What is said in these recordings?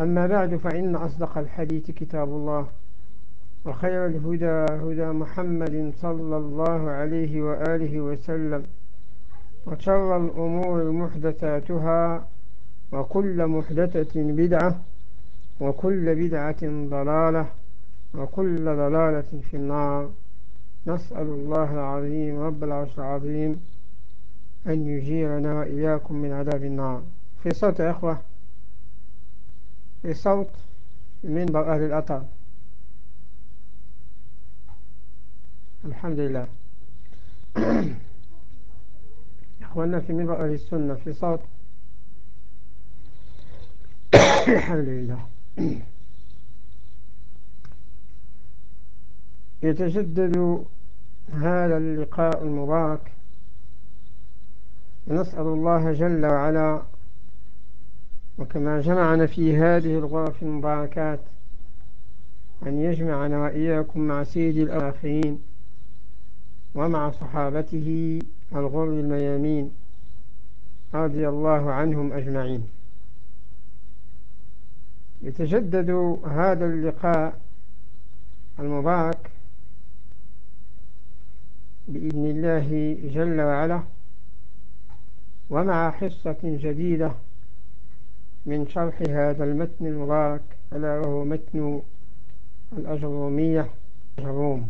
أما بعد فإن أصدق الحديث كتاب الله وخير الهدى هدى محمد صلى الله عليه وآله وسلم وشر الأمور محدثاتها وكل محدثة بدعة وكل بدعة ضلالة وكل ضلالة في النار نسأل الله العظيم رب العرش العظيم أن يجيرنا وإياكم من عذاب النار. في صوت أخوة. في صوت منبر أهل الأطر الحمد لله. إخواننا في منبر أهل السنة في صوت. الحمد لله. يتجدد هذا اللقاء المبارك. ونسأل الله جل وعلا وكما جمعنا في هذه الغرف المباركات أن يجمعنا وإياكم مع سيد الآخرين ومع صحابته الغر الميامين رضي الله عنهم أجمعين. يتجدد هذا اللقاء المبارك بإذن الله جل وعلا ومع حصة جديدة من شرح هذا المتن المبارك ألا وهو متن الأجرومية جروم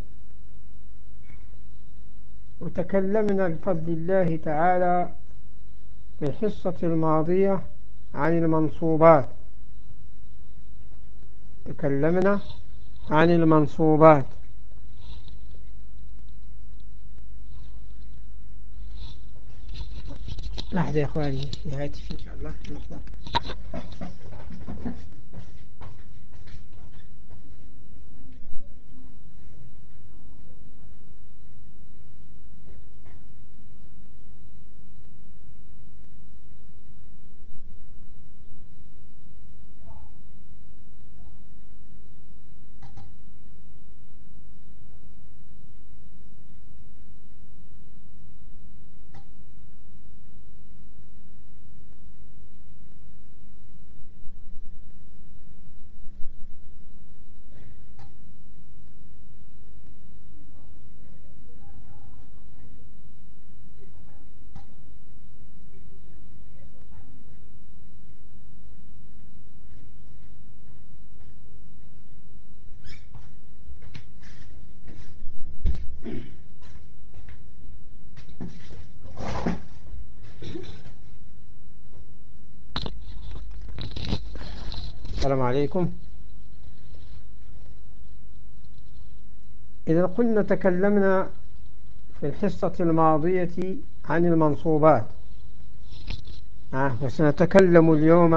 وتكلمنا بفضل الله تعالى في الحصة الماضية عن المنصوبات. تكلمنا عن المنصوبات. لحظة يا إخواني هاتف إن شاء الله لحظة. السلام عليكم. إذا قلنا تكلمنا في الحصة الماضية عن المنصوبات. آه وسنتكلم اليوم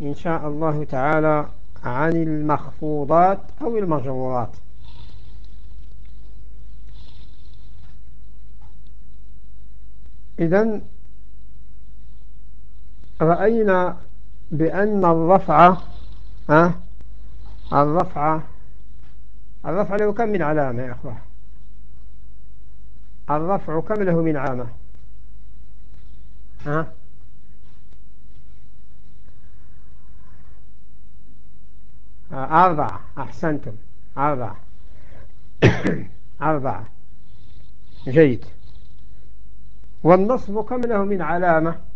إن شاء الله تعالى عن المخفوضات أو المجرورات. إذا رأينا بأن الرفع ها؟ الرفع الرفع له كم من علامة يا أخوة؟ الرفع كم له من عامة ها؟ أربعة أحسنتم. أربعة. أربعة. جيد. والنصب كم له من علامة؟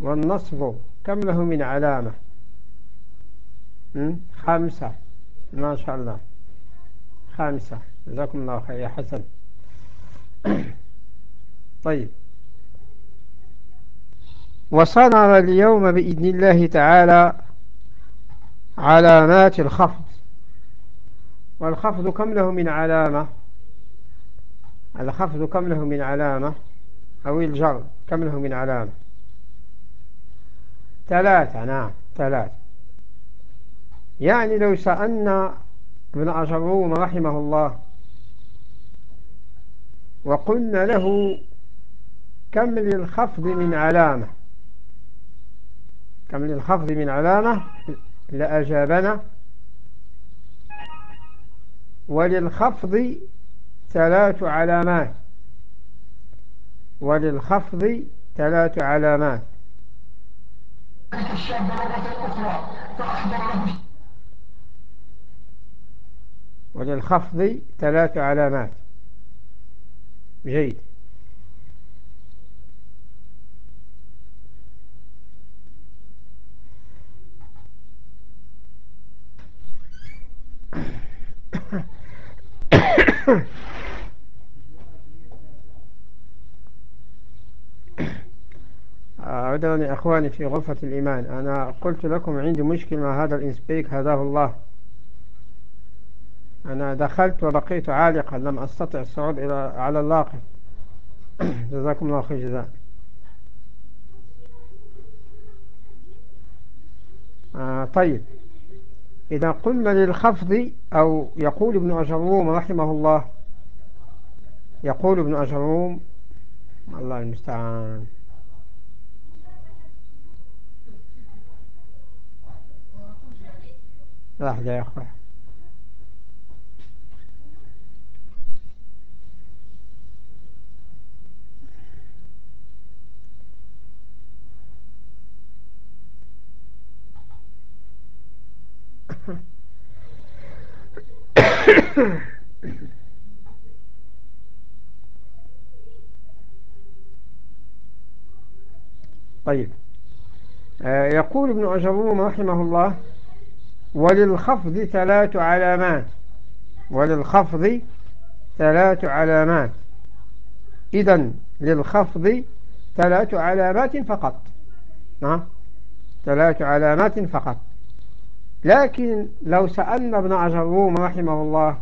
والنصب كم له من علامة. خمسة. ما شاء الله. خامسة جزاكم الله خير يا حسن. طيب. وصنع اليوم بإذن الله تعالى علامات الخفض. والخفض كم له من علامة. الخفض كم له من علامة أو الجر كم له من علامة. ثلاثة نعم ثلاثة. يعني لو سألنا ابن أجروم رحمه الله وقلنا له كم للخفض من علامة كم للخفض من علامة لأجابنا. وللخفض ثلاث علامات. وللخفض ثلاث علامات. وللخفض ثلاث علامات. جيد. عذرني أخواني في غرفة الإيمان. أنا قلت لكم عندي مشكلة مع هذا الإنسبيك هداه الله. أنا دخلت وبقيت عالقا لم أستطع الصعود إلى على اللاقي. جزاكم الله خير جزاء. آه طيب. إذا قلنا للخفض أو يقول ابن أجروم رحمه الله يقول ابن أجروم الله المستعان. لحظة يا أخوة طيب. آه، يقول ابن أجروم رحمه الله وللخفض ثلاث علامات. وللخفض ثلاث علامات. إذا للخفض ثلاث علامات فقط. نعم ثلاث علامات فقط. لكن لو سألنا ابن عجروم رحمه الله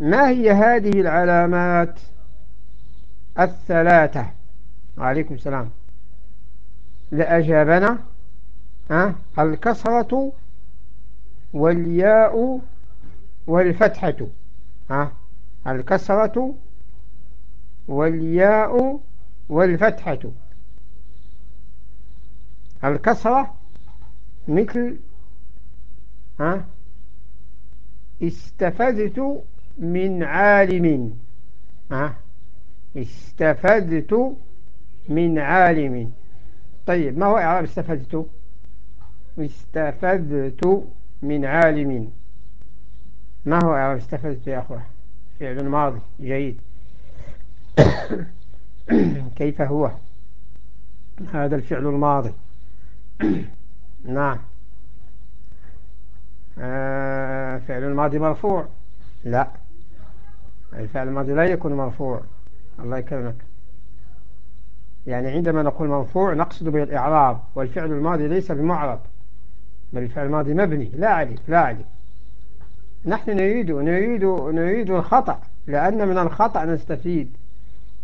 ما هي هذه العلامات الثلاثة؟ عليكم السلام. لأجابنا ها؟ الكسرة والياء والفتحة ها؟ الكسرة والياء والفتحة. الكسرة مثل ها؟ استفدت من عالم ها؟ استفدت من عالم. طيب ما هو إعراب استفدت استفدت من عالم. ما هو إعراب استفدت يا أخوة. فعل ماضي. جيد. كيف هو؟ هذا الفعل الماضي. نعم. آه فعل الماضي مرفوع. لا. الفعل الماضي لا يكون مرفوع. الله يكرمك. يعني عندما نقول مرفوع نقصد به الإعراب والفعل الماضي ليس بمعرب. بل الفعل الماضي مبني. لا عليك لا عليك. نحن نريد نريد نريد الخطأ. لأن من الخطأ نستفيد.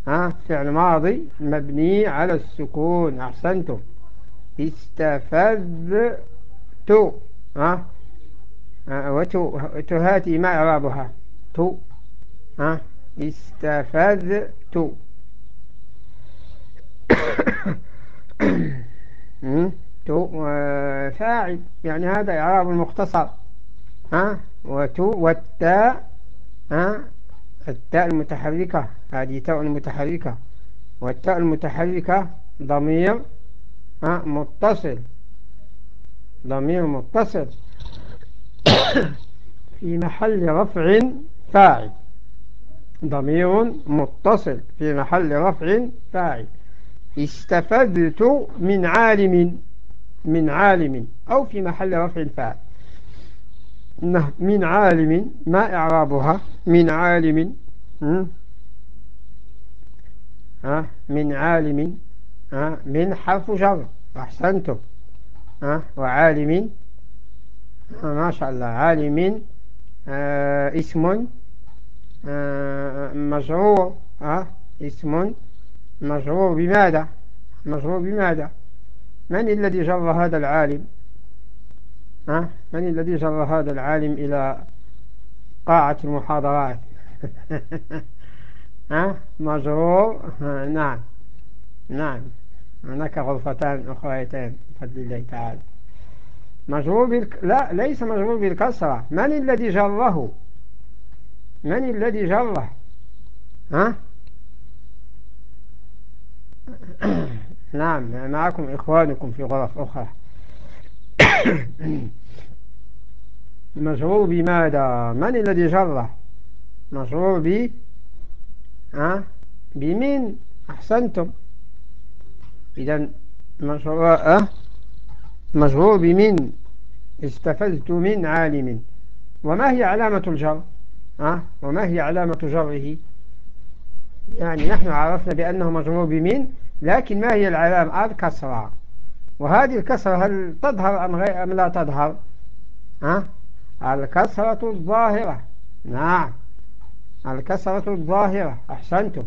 ها فعل ماضي مبني على السكون. أحسنتم. استفدت. ها وتهاتي ما إعرابها. تو ها استفدت. تو فاعل يعني هذا إعراب المختصر ها؟ وتو والتاء ها؟ التاء المتحركة هذه تاء المتحركة. والتاء المتحركة ضمير متصل. ضمير متصل. في محل رفع فاعل. ضمير متصل. في محل رفع فاعل. استفدت من عالم من عالم أو في محل رفع فاعل من عالم ما إعرابها؟ من عالم ها؟ من عالم ها؟ من حرف جر أحسنتم. ها؟ وعالم ما شاء الله. عالم آه اسم آه مجرور ها؟ اسم مجرور بماذا؟ مجرور بماذا؟ من الذي جر هذا العالم؟ ها؟ من الذي جر هذا العالم إلى قاعة المحاضرات؟ ها؟ مجرور نعم. نعم. هناك غرفتان أخريتان بفضل الله تعالى. مجرور بالك... لا ليس مجرور بالكسرة. من الذي جره؟ من الذي جره؟ ها؟ نعم معكم إخوانكم في غرف أخرى. مجرور بماذا؟ من الذي جره مجرور ب؟ ها؟ بمن أحسنتم. إذا مجرور أه مجرور بمن استفزت من عالم. وما هي علامة الجر؟ أه؟ وما هي علامة جره؟ يعني نحن عرفنا بأنه مجرور بمن لكن ما هي العلامة؟ الكسرة وهذه الكسرة هل تظهر أم, غير أم لا تظهر؟ أه؟ الكسرة الظاهرة. نعم. الكسرة الظاهرة. أحسنتم.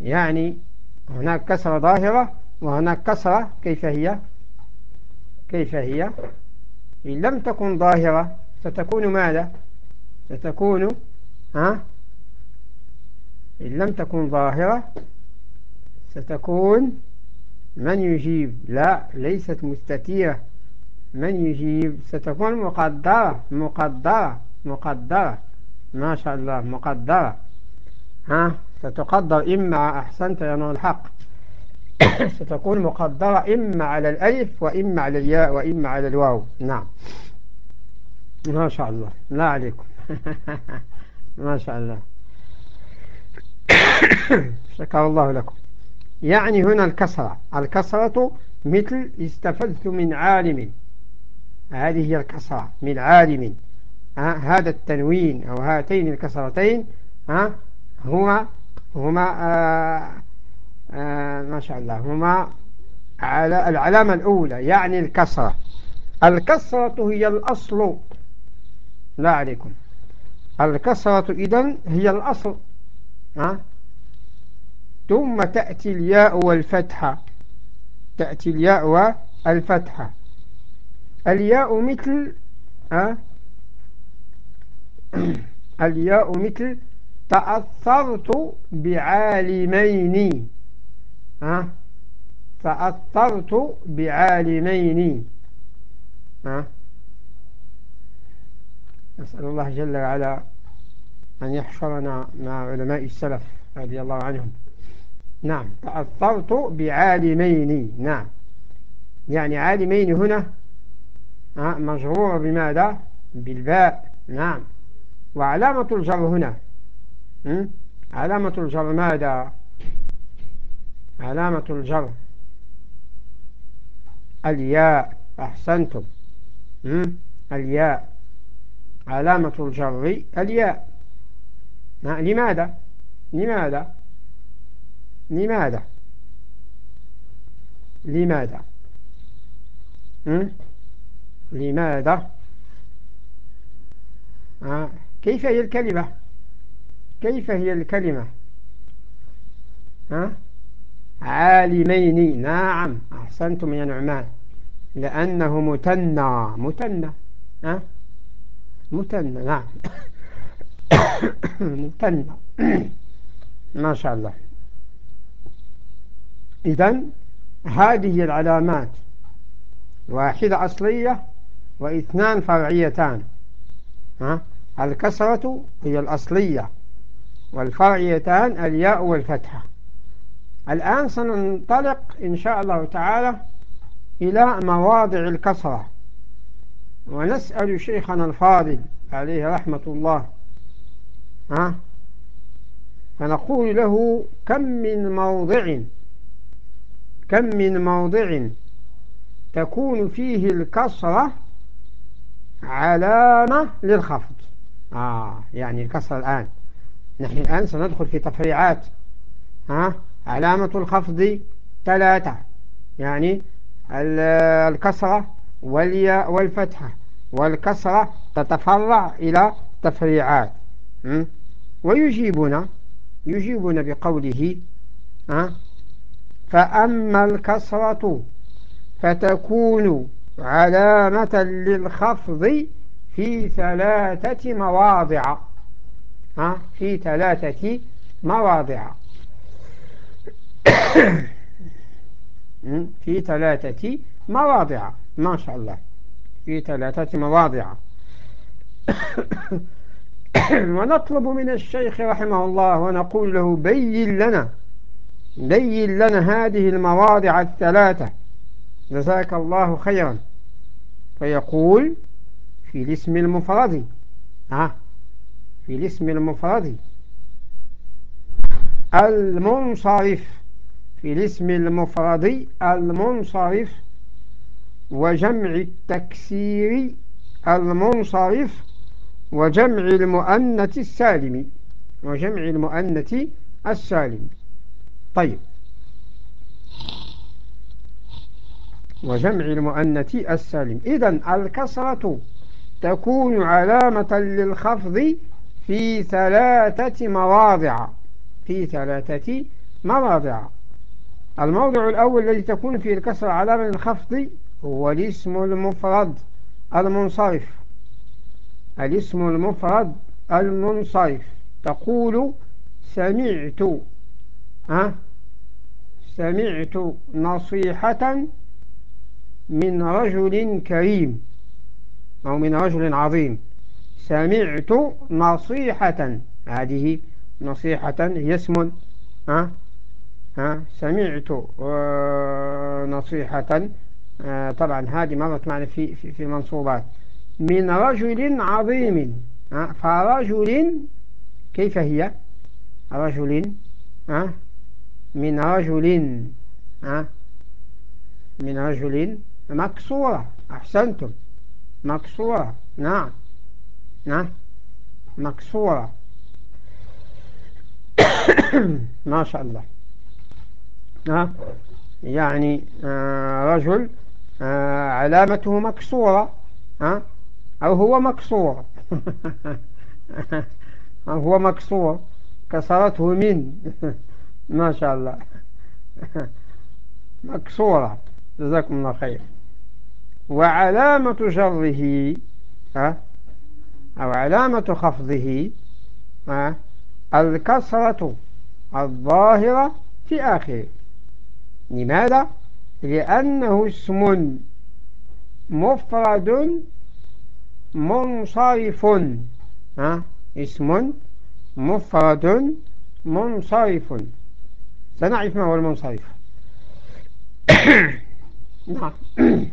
يعني هناك كسرة ظاهرة وهناك كسرة كيف هي؟ كيف هي؟ إن لم تكن ظاهرة ستكون ماذا؟ ستكون ها؟ إن لم تكن ظاهرة ستكون من يجيب؟ لا ليست مستتيرة من يجيب؟ ستكون مقدرة. مقدرة. مقدرة. ما شاء الله مقدرة. ها؟ ستقدر إما أحسنت يا نور الحق. ستكون مقدرة إما على الألف وإما على الياء وإما على الواو. نعم. ما شاء الله. لا عليكم. ما شاء الله. شكر الله لكم. يعني هنا الكسرة. الكسرة مثل استفدت من عالم. هذه هي الكسرة من عالم. هذا التنوين أو هاتين الكسرتين ها هما هما آه آه ما شاء الله هما على العلامة الأولى يعني الكسرة. الكسرة هي الأصل. لا عليكم. الكسرة إذن هي الأصل. ها ثم تأتي الياء والفتحة. تأتي الياء والفتحة. الياء مثل الياء مثل تأثرت بعالمين. ها؟ تأثرت بعالمين. ها؟ نسأل الله جل وعلا أن يحشرنا مع علماء السلف رضي الله عنهم. نعم. تأثرت بعالمين. نعم. يعني عالمين هنا مجرور بماذا؟ بالباء. نعم. وعلامة الجر هنا. علامة الجر ماذا؟ علامة الجر. الياء. أحسنتم. الياء. علامة الجر الياء. لماذا؟ لماذا؟ لماذا؟ لماذا؟ لماذا؟ آه. كيف هي الكلمة؟ كيف هي الكلمة؟ ها عالمين. نعم. أحسنتم يا نعمان. لأنه متنى. متنى. ها مثنى نعم. مثنى ما شاء الله. إذن هذه العلامات واحدة أصلية واثنان فرعيتان. ها؟ الكسرة هي الأصلية والفرعيتان الياء والفتحة. الآن سننطلق إن شاء الله تعالى إلى مواضع الكسرة. ونسأل شيخنا الفاضل عليه رحمة الله. ها؟ فنقول له كم من موضع كم من موضع تكون فيه الكسرة علامة للخفض. آه يعني الكسرة الآن. نحن الآن سندخل في تفريعات. ها علامة الخفض ثلاثة. يعني الكسرة والياء والفتحة. والكسرة تتفرع إلى تفريعات. ويجيبنا يجيبنا بقوله فأما الكسرة فتكون علامة للخفض في ثلاثة مواضع. في ثلاثة مواضع. في ثلاثة مواضع. ما شاء الله. في ثلاثة مواضع. ونطلب من الشيخ رحمه الله ونقول له بين لنا. بين لنا هذه المواضع الثلاثة. جزاك الله خيرا. فيقول في الاسم المفرد ها في الاسم المفرد المنصرف. في الاسم المفرد المنصرف. وجمع التكسير المنصرف. وجمع المؤنث السالم. وجمع المؤنث السالم. طيب. وجمع المؤنث السالم. إذا الكسرة تكون علامة للخفض في ثلاثة مواضع. في ثلاثة مواضع. الموضع الأول الذي تكون فيه الكسرة علامة للخفض هو الاسم المفرد المنصرف. الاسم المفرد المنصرف. تقول سمعت. ها؟ سمعت نصيحة من رجل كريم أو من رجل عظيم. سمعت نصيحة. هذه نصيحة هي اسم ها؟ ها؟ سمعت نصيحة. آه، طبعا هذه مرت معنا في في, في المنصوبات من رجل عظيم فرجل كيف هي؟ رجل من رجل من رجل مكسورة أحسنتم. مكسورة نعم. نعم مكسورة. ما شاء الله. يعني آه، رجل آه، علامته مكسورة أو هو مكسور. أو هو مكسور. كسرته من. ما شاء الله. مكسورة. جزاكم الله خير. وعلامة جره ها؟ أو علامة خفضه ها؟ الكسرة الظاهرة في آخره. لماذا؟ لأنه اسم مفرد منصرف ها؟ اسم مفرد منصرف. سنعرف ما هو المنصرف. نعم.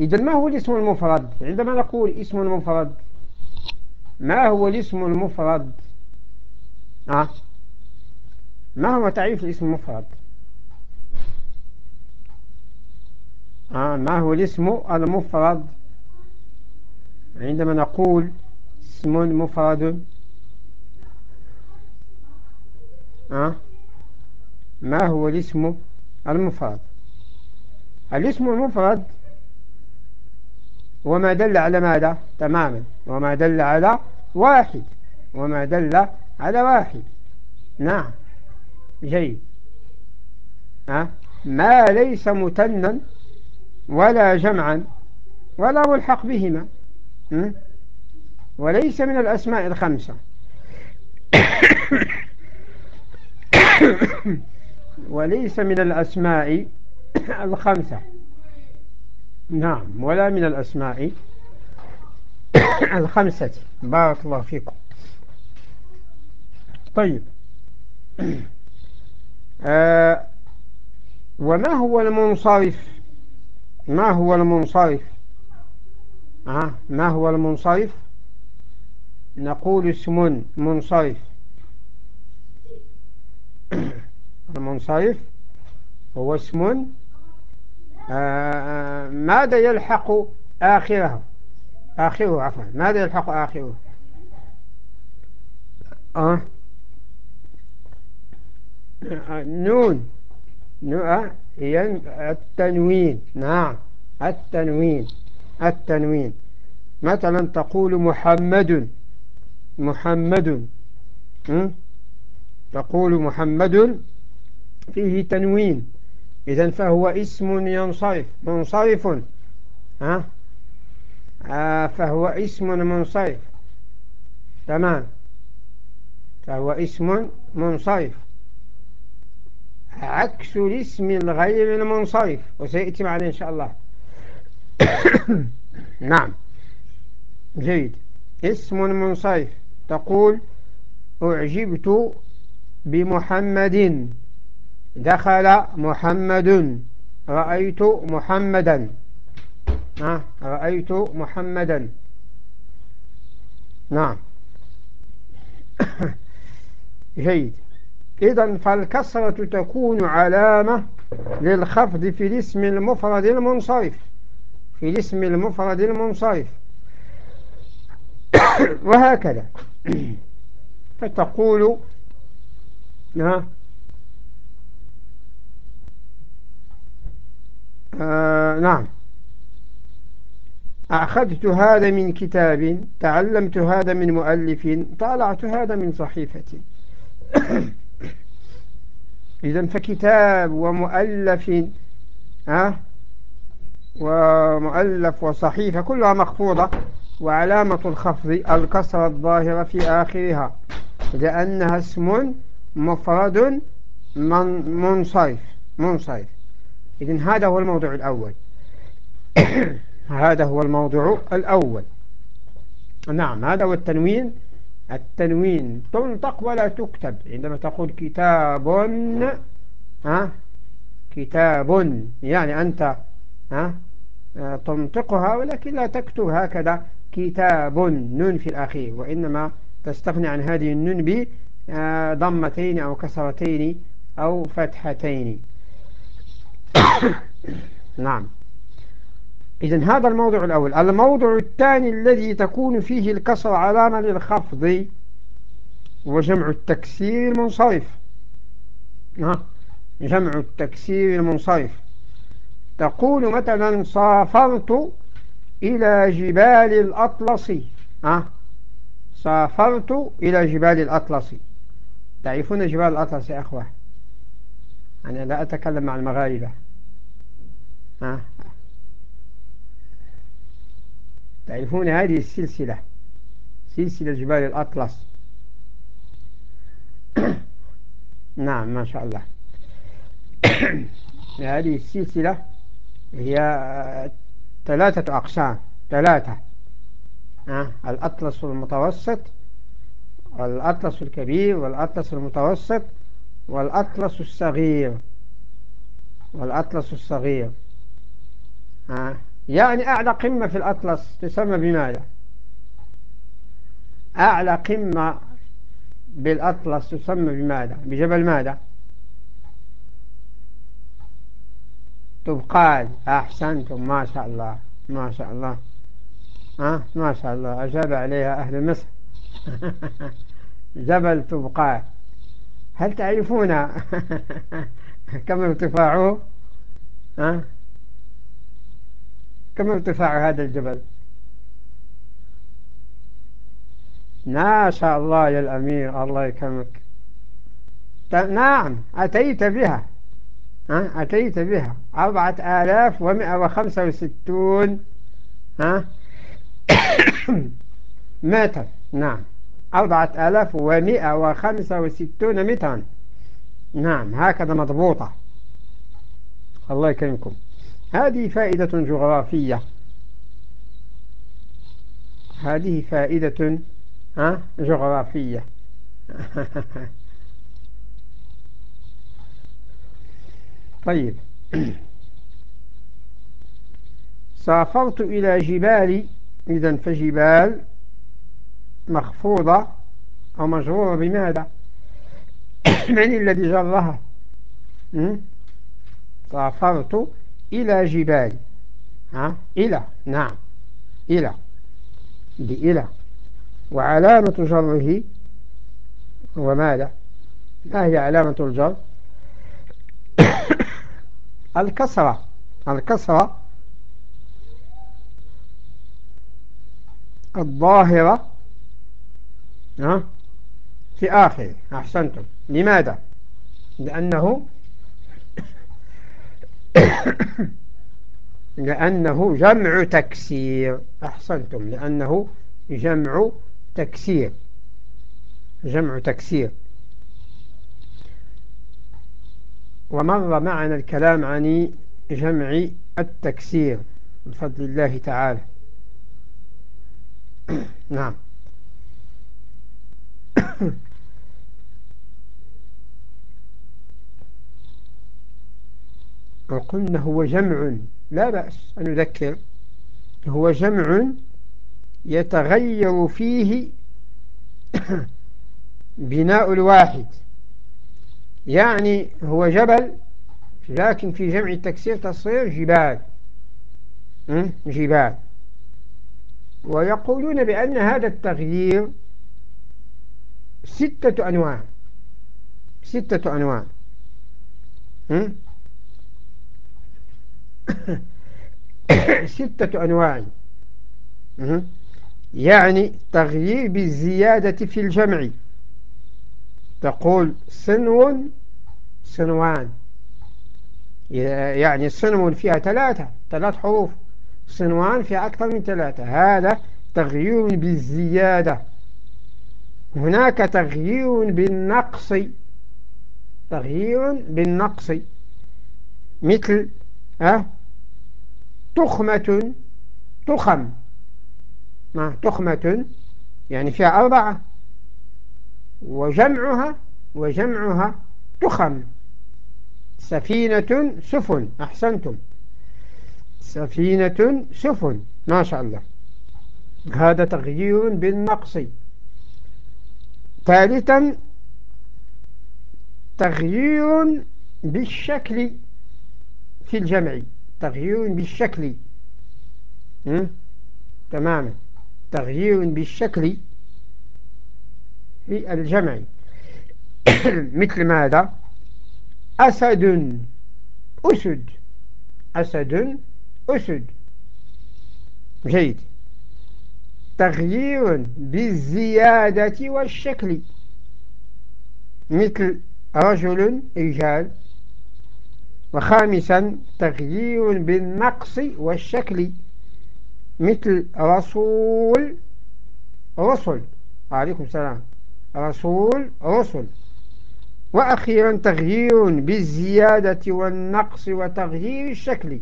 إذا ما هو الاسم المفرد؟ عندما نقول اسم المفرد ما هو الاسم المفرد؟ ها ما هو تعريف الاسم المفرد؟ آه ما هو الاسم المفرد؟ عندما نقول اسم مفرد آه. ما هو الاسم المفرد الاسم المفرد وما دل على ماذا تماما وما دل على واحد وما دل على واحد نعم جيد أه؟ ما ليس متنا ولا جمعا ولا ملحق بهما وليس من الأسماء الخمسة وليس من الأسماء الخمسة. نعم ولا من الأسماء الخمسة. بارك الله فيكم. طيب. آه وما هو المنصرف؟ ما هو المنصرف؟ آه ما هو المنصرف؟ نقول اسم منصرف. المنصرف هو اسم آه ماذا يلحق آخره؟ آخره عفوا ماذا يلحق آخره؟ آه. نون. هي التنوين. نعم التنوين. التنوين. مثلا تقول محمد محمد تقول محمد فيه تنوين. إذا فهو اسم ينصرف. منصرف. ها؟ آه فهو اسم منصرف. تمام. فهو اسم منصرف. عكس الاسم الغير المنصرف. وسيأتي معنا إن شاء الله. نعم. جيد. اسم منصرف. تقول أعجبت بمحمد. دخل محمد. رأيت محمدا. آه رأيت محمدا. نعم. جيد. إذا فالكسرة تكون علامة للخفض في الاسم المفرد المنصرف. في الاسم المفرد المنصرف. وهكذا. فتقول آه آه نعم. أخذت هذا من كتاب تعلمت هذا من مؤلف طالعت هذا من صحيفة. إذا فكتاب ومؤلف ها ومؤلف وصحيفة كلها مخفوضة وعلامة الخفض الكسرة الظاهرة في آخرها لأنها اسم مفرد من منصرف منصرف. إذن هذا هو الموضوع الأول. هذا هو الموضوع الأول. نعم هذا هو التنوين. التنوين تنطق ولا تكتب. عندما تقول كتاب ها؟ كتاب يعني أنت ها؟ تنطقها ولكن لا تكتب هكذا. كتاب نون في الأخير وإنما تستغني عن هذه النون بضمتين أو كسرتين أو فتحتين. نعم. إذن هذا الموضوع الأول. الموضوع الثاني الذي تكون فيه الكسر علامة للخفض وجمع التكسير المنصرف. جمع التكسير المنصرف. تقول مثلا سافرت إلى جبال الأطلس. سافرت إلى جبال الأطلس. تعرفون جبال الأطلس يا أخوة؟ أنا لا أتكلم مع المغاربة. تعرفون هذه السلسلة سلسلة جبال الأطلس. نعم ما شاء الله. هذه السلسلة هي ثلاثة أقسام ثلاثة. الأطلس المتوسط والأطلس الكبير والأطلس المتوسط والأطلس الصغير. والأطلس الصغير. يعني أعلى قمة في الأطلس تسمى بماذا؟ أعلى قمة بالأطلس تسمى بماذا؟ بجبل ماذا؟ تبقال. أحسنتم ما شاء الله ما شاء الله. ها ما شاء الله. أجاب عليها أهل مصر. جبل تبقال. هل تعرفون كم ارتفاعه؟ ها كم ارتفاع هذا الجبل؟ ما شاء الله يا الأمير الله يكرمك. نعم أتيت بها. أتيت بها. أربعة آلاف ومئة وخمسة وستون ها؟ متر. نعم. أربعة آلاف ومئة وخمسة وستون مترا. نعم هكذا مضبوطة. الله يكرمكم. هذه فائدة جغرافية. هذه فائدة جغرافية. طيب. سافرت إلى جبال إذا فجبال مخفوضة أو مجرورة بماذا؟ من الذي جرها؟ سافرت إلى جبال. ها؟ إلى. نعم. إلى. بإلى وعلامة جره هو ماذا ما هي علامة الجر. الكسرة. الكسرة الظاهرة في آخر أحسنتم. لماذا؟ لأنه لأنه جمع تكسير. أحسنتم لأنه جمع تكسير. جمع تكسير. ومر معنا الكلام عن جمع التكسير بفضل الله تعالى. نعم. وقلنا هو جمع لا بأس أن نذكر هو جمع يتغير فيه بناء الواحد. يعني هو جبل لكن في جمع التكسير تصير جبال. جبال. ويقولون بأن هذا التغيير ستة أنواع. ستة أنواع. ستة أنواع. يعني تغيير بالزيادة في الجمع. تقول سنو سنوان. يعني سنو فيها ثلاثة ثلاث حروف. سنوان فيها أكثر من ثلاثة. هذا تغيير بالزيادة. هناك تغيير بالنقص. تغيير بالنقص. مثل أه تخمة تخم. تخمة؟ يعني فيها أربعة. وجمعها وجمعها تخم. سفينة سفن. أحسنتم. سفينة سفن. ما شاء الله. هذا تغيير بالنقص. ثالثا تغيير بالشكل في الجمع. تغيير بالشكل. تماما تغيير بالشكل في الجمع. مثل ماذا؟ أسد أسد. أسد أسد. جيد. تغيير بالزيادة والشكل. مثل رجل رجال وخامسا تغيير بالنقص والشكل مثل رسول رسل. عليكم السلام. رسول رسل. وأخيرا تغيير بالزيادة والنقص وتغيير الشكل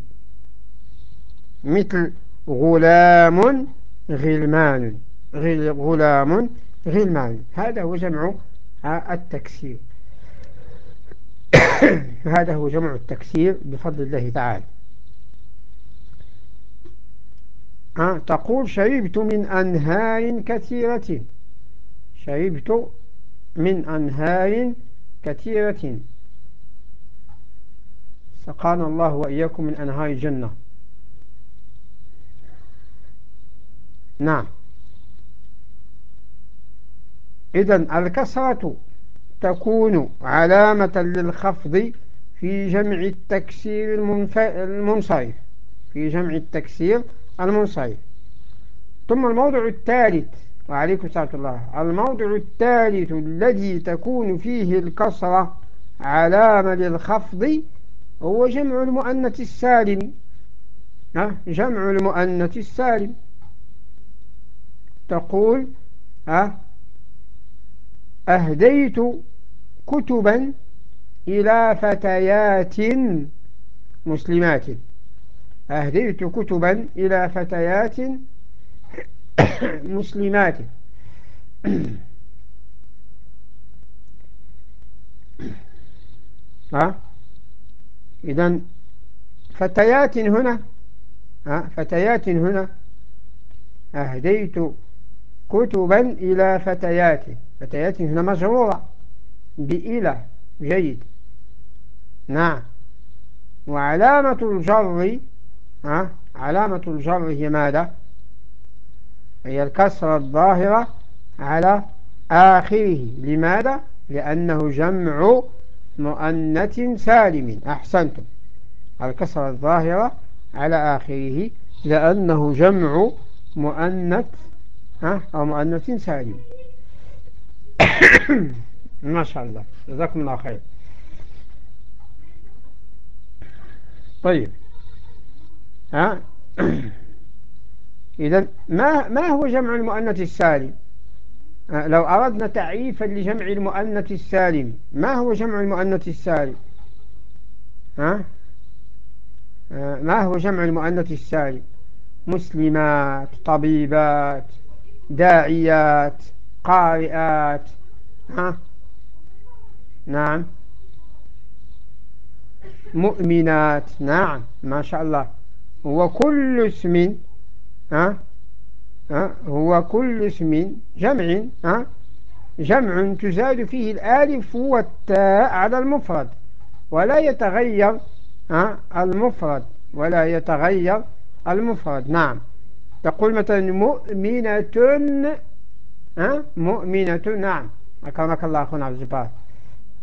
مثل غلام غلمان غلام غلمان. هذا هو جمع التكسير. هذا هو جمع التكسير بفضل الله تعالى. تقول شربت من أنهار كثيرة. شربت من أنهار كثيرة. سقانا الله وإياكم من أنهار الجنة. نعم. إذن الكسرة تكون علامة للخفض في جمع التكسير المنصرف في جمع التكسير المنصرف. ثم الموضع الثالث وعليكم سلام الله الموضع الثالث الذي تكون فيه الكسرة علامة للخفض هو جمع المؤنث السالم. جمع المؤنث السالم. تقول أهديت كتبا إلى فتيات مسلمات. أهديت كتبا إلى فتيات مسلمات. ها؟ إذا فتيات هنا ها؟ فتيات هنا. أهديت كتبا إلى فتيات. فتيات هنا مجرورة بإلى جيد. نعم. وعلامة الجر ها؟ علامة الجر هي ماذا؟ هي الكسرة الظاهرة على آخره. لماذا؟ لأنه جمع مؤنث سالم. أحسنتم. الكسرة الظاهرة على آخره لأنه جمع مؤنث أو مؤنث سالم. ما شاء الله. جزاكم الله خير. طيب. ها؟ إذا ما ما هو جمع المؤنث السالم؟ لو أردنا تعريفا لجمع المؤنث السالم ما هو جمع المؤنث السالم؟ ها ما هو جمع المؤنث السالم؟ مسلمات طبيبات داعيات قارئات ها؟ نعم. مؤمنات. نعم. ما شاء الله. وكل اسم ها؟ ها؟ هو كل اسم جمع ها؟ جمع تزاد فيه الآلف والتاء على المفرد ولا يتغير ها؟ المفرد ولا يتغير المفرد. نعم. تقول مثلا مؤمنة ها؟ مؤمنة نعم. أكرمك الله أخونا عبد الجبار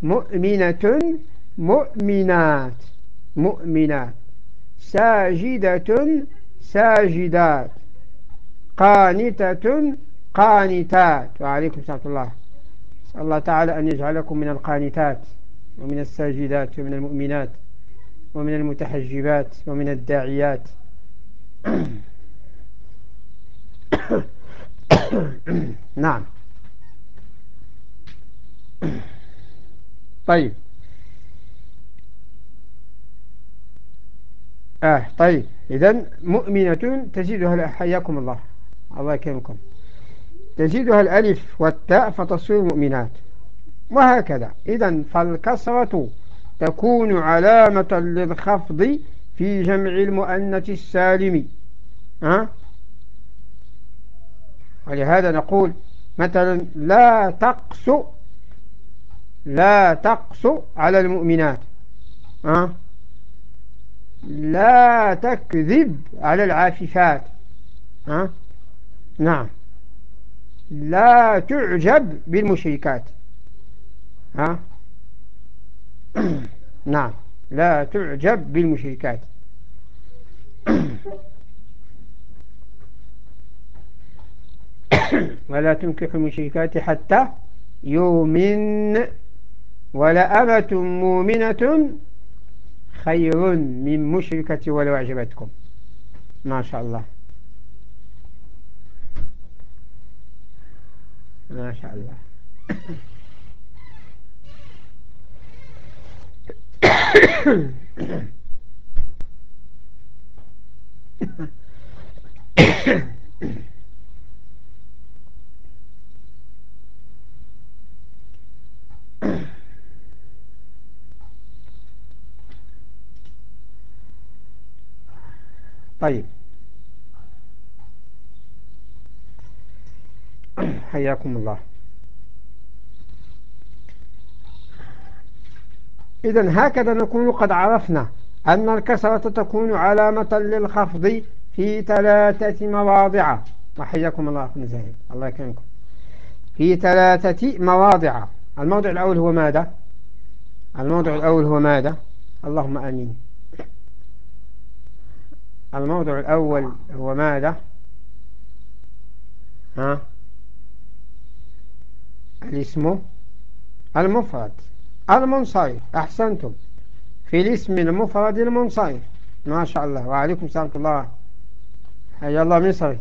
مؤمنة مؤمنات. مؤمنات. ساجدة ساجدات. قانتة قانتات. وعليكم سلام الله نسأل الله تعالى أن يجعلكم من القانتات ومن الساجدات ومن المؤمنات ومن المتحجبات ومن الداعيات. نعم. طيب. آه طيب. إذا مؤمنة تزيدها حياكم الله. الله يكرمكم. تزيدها الألف والتاء فتصير مؤمنات. وهكذا. إذا فالكسرة تكون علامة للخفض في جمع المؤنث السالم. ها ولهذا نقول مثلا لا تقص لا تقص على المؤمنات. ها؟ لا تكذب على العاففات ها؟ نعم. لا تعجب بالمشركات. ها؟ نعم. لا تعجب بالمشركات. ولا تنكح المشركات حتى يؤمن ولا أمة مؤمنة خير من مشركة ولو أعجبتكم. ما شاء الله. ما شاء الله. طيب. حياكم الله. إذا هكذا نكون قد عرفنا أن الكسرة تكون علامة للخفض في ثلاثة مواضع. وحياكم الله أخونا زهير الله يكرمكم. في ثلاثة مواضع. الموضع الأول هو ماذا؟ الموضع الأول هو ماذا؟ اللهم آمين. الموضع الأول هو ماذا؟ ها؟ الاسم المفرد. المنصرف. أحسنتم. في الاسم المفرد المنصرف. ما شاء الله. وعليكم السلام الله. حيا الله مصري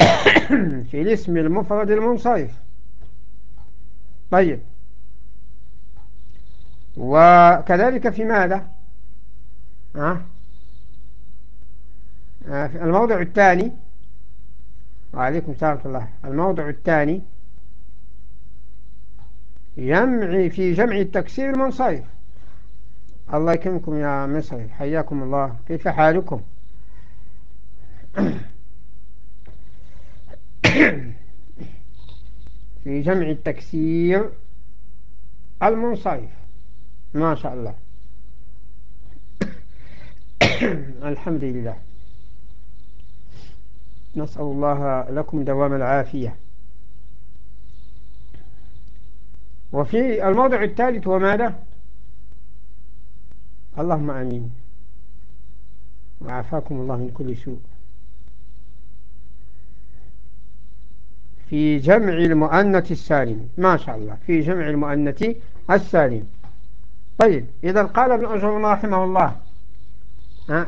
في الاسم المفرد المنصرف. طيب. وكذلك في ماذا؟ ها؟ الموضع الثاني. وعليكم السلام الله. الموضع الثاني. جمع في جمع التكسير المنصرف الله يكرمكم يا مصر حياكم الله. كيف حالكم؟ في جمع التكسير المنصرف. ما شاء الله. الحمد لله. نسأل الله لكم دوام العافية. وفي الموضع الثالث وماذا؟ اللهم أمين. وعافاكم الله من كل سوء. في جمع المؤنث السالم. ما شاء الله. في جمع المؤنث السالم. طيب إذا قال ابن أجر رحمه الله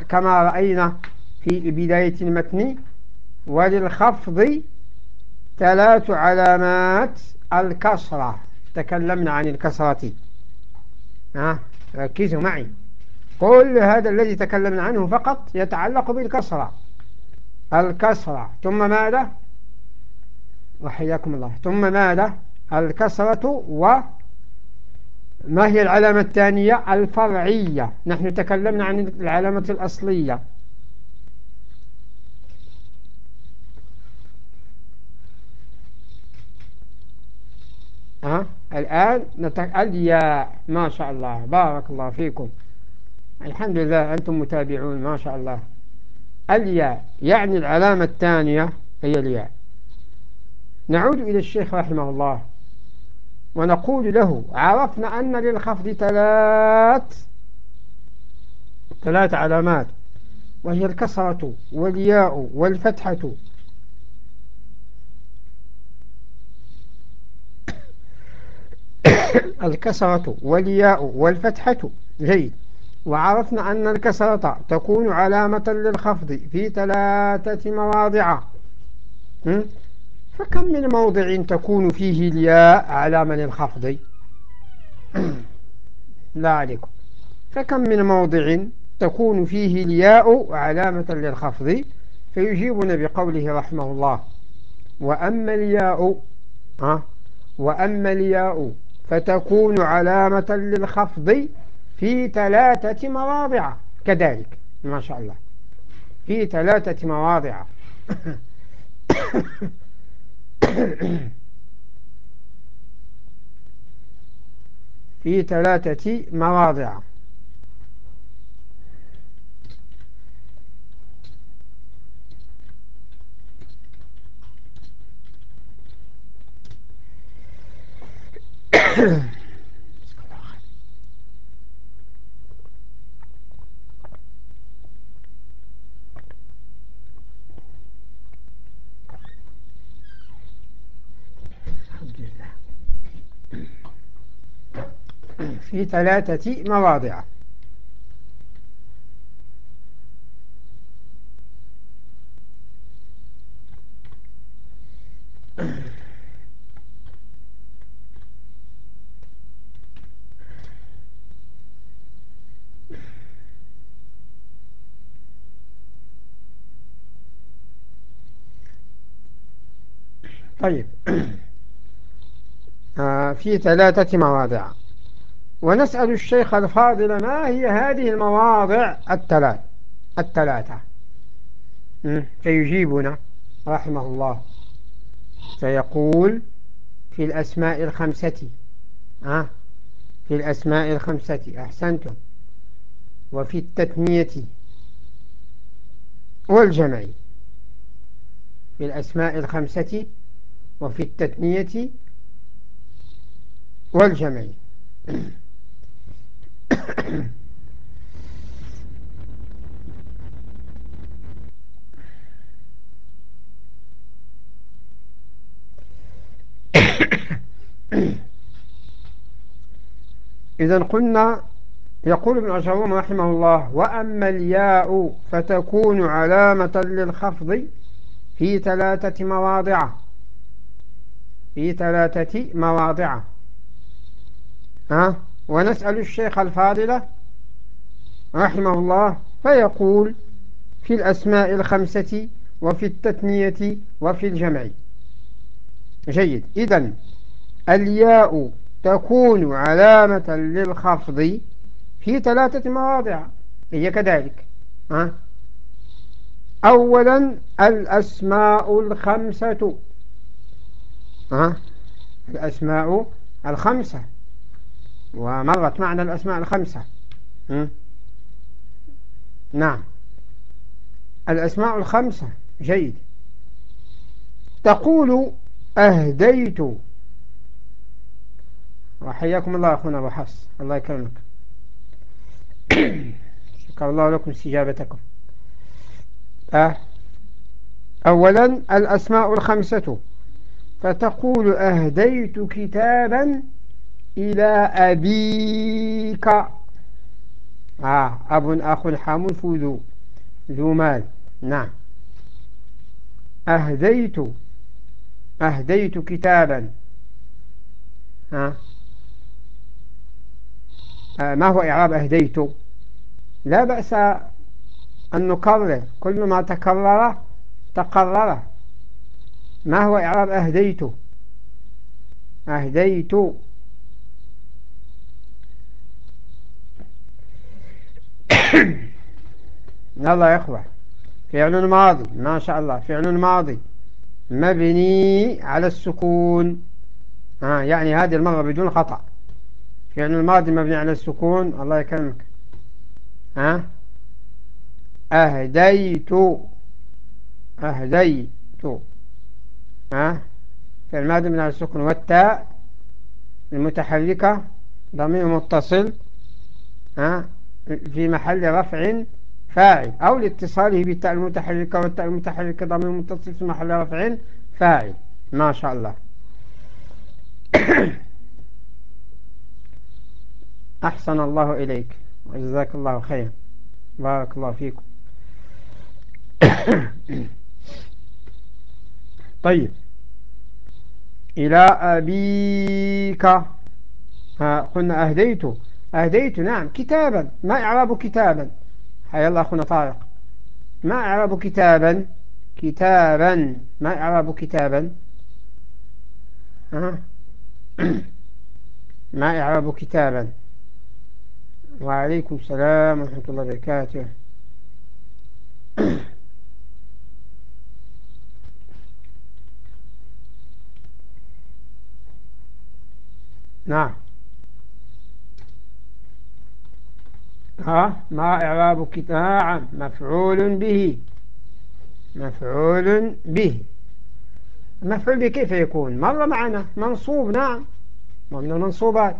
كما رأينا في بداية المتن وللخفض ثلاث علامات الكسرة. تكلمنا عن الكسرة. ها؟ ركزوا معي. كل هذا الذي تكلمنا عنه فقط يتعلق بالكسرة. الكسرة. ثم ماذا؟ وحياكم الله. ثم ماذا؟ الكسرة وما هي العلامة الثانية؟ الفرعية. نحن تكلمنا عن العلامة الأصلية. ها الآن الياء ما شاء الله. بارك الله فيكم. الحمد لله أنتم متابعون. ما شاء الله. الياء يعني العلامة الثانية هي الياء. نعود إلى الشيخ رحمه الله. ونقول له عرفنا أن للخفض ثلاث ثلاث علامات. وهي الكسرة والياء والفتحة. الكسرة والياء والفتحة. جيد. وعرفنا أن الكسرة تكون علامة للخفض في ثلاثة مواضع. فكم من موضع تكون فيه الياء علامة للخفض؟ لا عليكم. فكم من موضع تكون فيه الياء علامة للخفض؟ فيجيبنا بقوله رحمه الله. وأما الياء وأما الياء فتكون علامة للخفض في ثلاثة مواضع. كذلك ما شاء الله. في ثلاثة مواضع. في ثلاثة مواضع. في ثلاثة مواضع طيب آه، في ثلاثة مواضع. ونسأل الشيخ الفاضل ما هي هذه المواضع الثلاث الثلاثة. فيجيبنا رحمه الله. فيقول في الأسماء الخمسة. أه. في الأسماء الخمسة. أحسنتم. وفي التثنية. والجمع. في الأسماء الخمسة. وفي التثنية. والجمع إذا قلنا يقول ابن عشرون رحمه الله وأما الياء فتكون علامة للخفض في ثلاثة مواضع. في ثلاثة مواضع. ها؟ ونسأل الشيخ الفاضلة رحمه الله فيقول في الأسماء الخمسة وفي التثنية وفي الجمع. جيد. إذن الياء تكون علامة للخفض في ثلاثة مواضع. هي كذلك ها؟ أولا الأسماء الخمسة ها؟ الأسماء الخمسة. ومرت معنا الأسماء الخمسة. نعم. الأسماء الخمسة جيد. تقول أهديت. وحياكم الله أخونا أبو حفص. الله يكرمك. شكر الله لكم استجابتكم. أه؟ أولا الأسماء الخمسة. فتقول أهديت كتابا إلى أبيك. آه أب أخ حام فوذو ذو مال. نعم. أهديت. أهديت كتابا. ها؟ آه ما هو إعراب أهديت؟ لا بأس أن نكرر. كل ما تكرر تقرر. ما هو إعراب أهديت؟ أهديت. يلا يا إخوة فعل ماضي ما شاء الله فعل ماضي. مبني على السكون. آه يعني هذه المرة بدون خطأ. فعل الماضي مبني على السكون الله يكرمك. ها أهديت. أهديت. ها فعل الماضي من على السكون والتاء المتحركة ضمير متصل. ها في محل رفع فاعل أو لاتصاله بالتاء المتحركة والتاء المتحركة ضمير متصل في محل رفع فاعل. ما شاء الله. أحسن الله إليك. وجزاك الله خير. بارك الله فيكم. طيب. إلى أبيك. قلنا أهديت أهديت نعم كتابا. ما إعراب كتابا؟ حيا الله أخونا طارق. ما إعراب كتابا؟ كتابا. ما إعراب كتابا؟ ها ما إعراب كتابا؟ وعليكم السلام ورحمة الله وبركاته. نعم. ها؟ ما إعراب كتاب مفعول به. مفعول به. مفعول به كيف يكون؟ مر معنا. منصوب نعم. ومن المنصوبات.